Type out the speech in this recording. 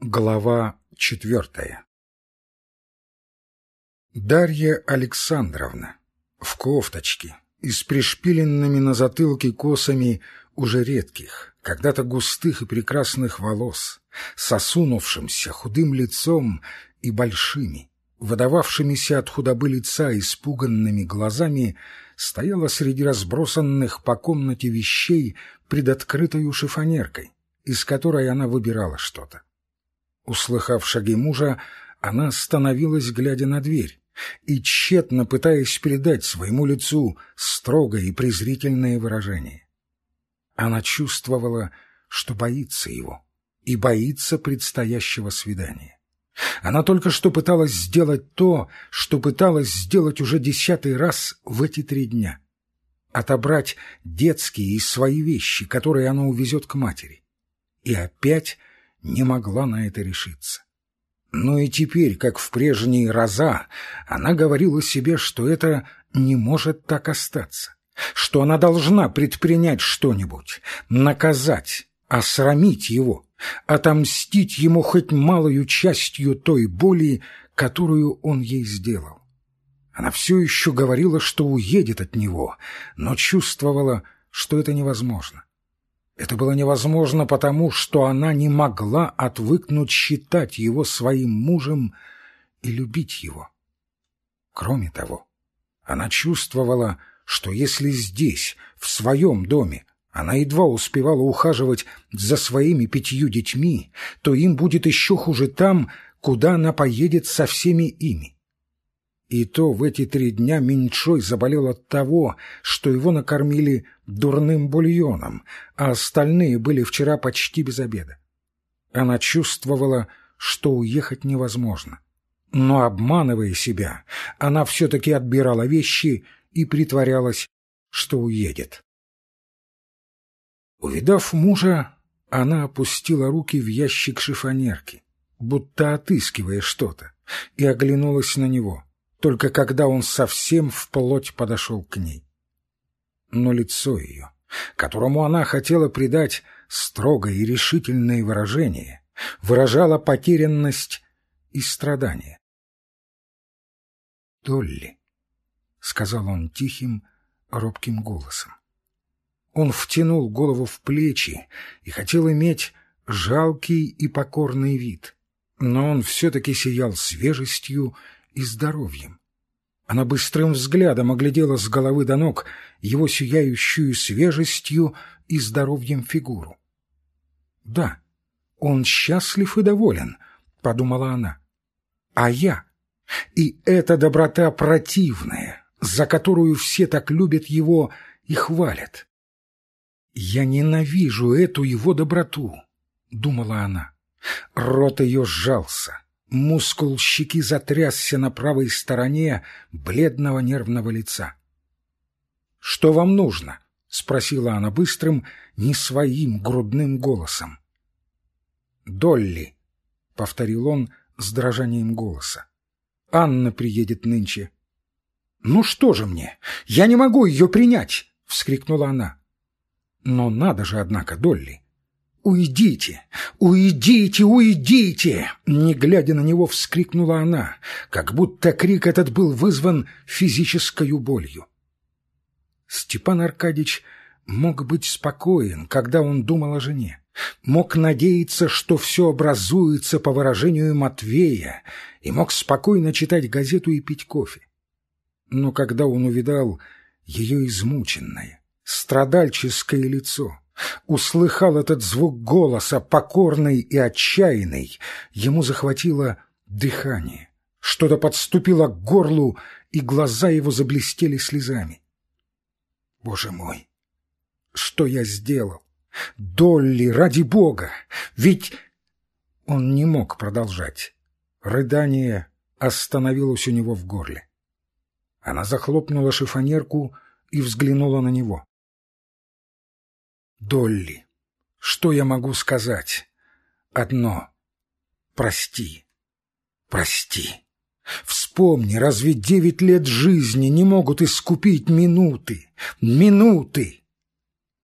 Глава четвертая Дарья Александровна в кофточке и с пришпиленными на затылке косами уже редких, когда-то густых и прекрасных волос, с осунувшимся худым лицом и большими, выдававшимися от худобы лица испуганными глазами, стояла среди разбросанных по комнате вещей пред открытой шифонеркой, из которой она выбирала что-то. Услыхав шаги мужа, она остановилась, глядя на дверь, и тщетно пытаясь передать своему лицу строгое и презрительное выражение. Она чувствовала, что боится его и боится предстоящего свидания. Она только что пыталась сделать то, что пыталась сделать уже десятый раз в эти три дня. Отобрать детские и свои вещи, которые она увезет к матери. И опять не могла на это решиться. Но и теперь, как в прежние раза, она говорила себе, что это не может так остаться, что она должна предпринять что-нибудь, наказать, осрамить его, отомстить ему хоть малою частью той боли, которую он ей сделал. Она все еще говорила, что уедет от него, но чувствовала, что это невозможно. Это было невозможно потому, что она не могла отвыкнуть считать его своим мужем и любить его. Кроме того, она чувствовала, что если здесь, в своем доме, она едва успевала ухаживать за своими пятью детьми, то им будет еще хуже там, куда она поедет со всеми ими. И то в эти три дня Меньшой заболел от того, что его накормили дурным бульоном, а остальные были вчера почти без обеда. Она чувствовала, что уехать невозможно. Но, обманывая себя, она все-таки отбирала вещи и притворялась, что уедет. Увидав мужа, она опустила руки в ящик шифонерки, будто отыскивая что-то, и оглянулась на него — только когда он совсем вплоть подошел к ней. Но лицо ее, которому она хотела придать строгое и решительное выражение, выражало потерянность и страдание. «Долли», — сказал он тихим, робким голосом. Он втянул голову в плечи и хотел иметь жалкий и покорный вид, но он все-таки сиял свежестью и здоровьем. Она быстрым взглядом оглядела с головы до ног его сияющую свежестью и здоровьем фигуру. «Да, он счастлив и доволен», — подумала она. «А я? И эта доброта противная, за которую все так любят его и хвалят. Я ненавижу эту его доброту», — думала она. Рот ее сжался. Мускул щеки затрясся на правой стороне бледного нервного лица. «Что вам нужно?» — спросила она быстрым, не своим грудным голосом. «Долли», — повторил он с дрожанием голоса. «Анна приедет нынче». «Ну что же мне? Я не могу ее принять!» — вскрикнула она. «Но надо же, однако, Долли!» «Уйдите! Уйдите! Уйдите!» Не глядя на него, вскрикнула она, как будто крик этот был вызван физической болью. Степан Аркадьич мог быть спокоен, когда он думал о жене. Мог надеяться, что все образуется по выражению Матвея, и мог спокойно читать газету и пить кофе. Но когда он увидал ее измученное, страдальческое лицо, услыхал этот звук голоса, покорный и отчаянный, ему захватило дыхание. Что-то подступило к горлу, и глаза его заблестели слезами. Боже мой, что я сделал? Долли, ради бога! Ведь он не мог продолжать. Рыдание остановилось у него в горле. Она захлопнула шифонерку и взглянула на него. Долли, что я могу сказать? Одно. Прости. Прости. Вспомни, разве девять лет жизни не могут искупить минуты? Минуты!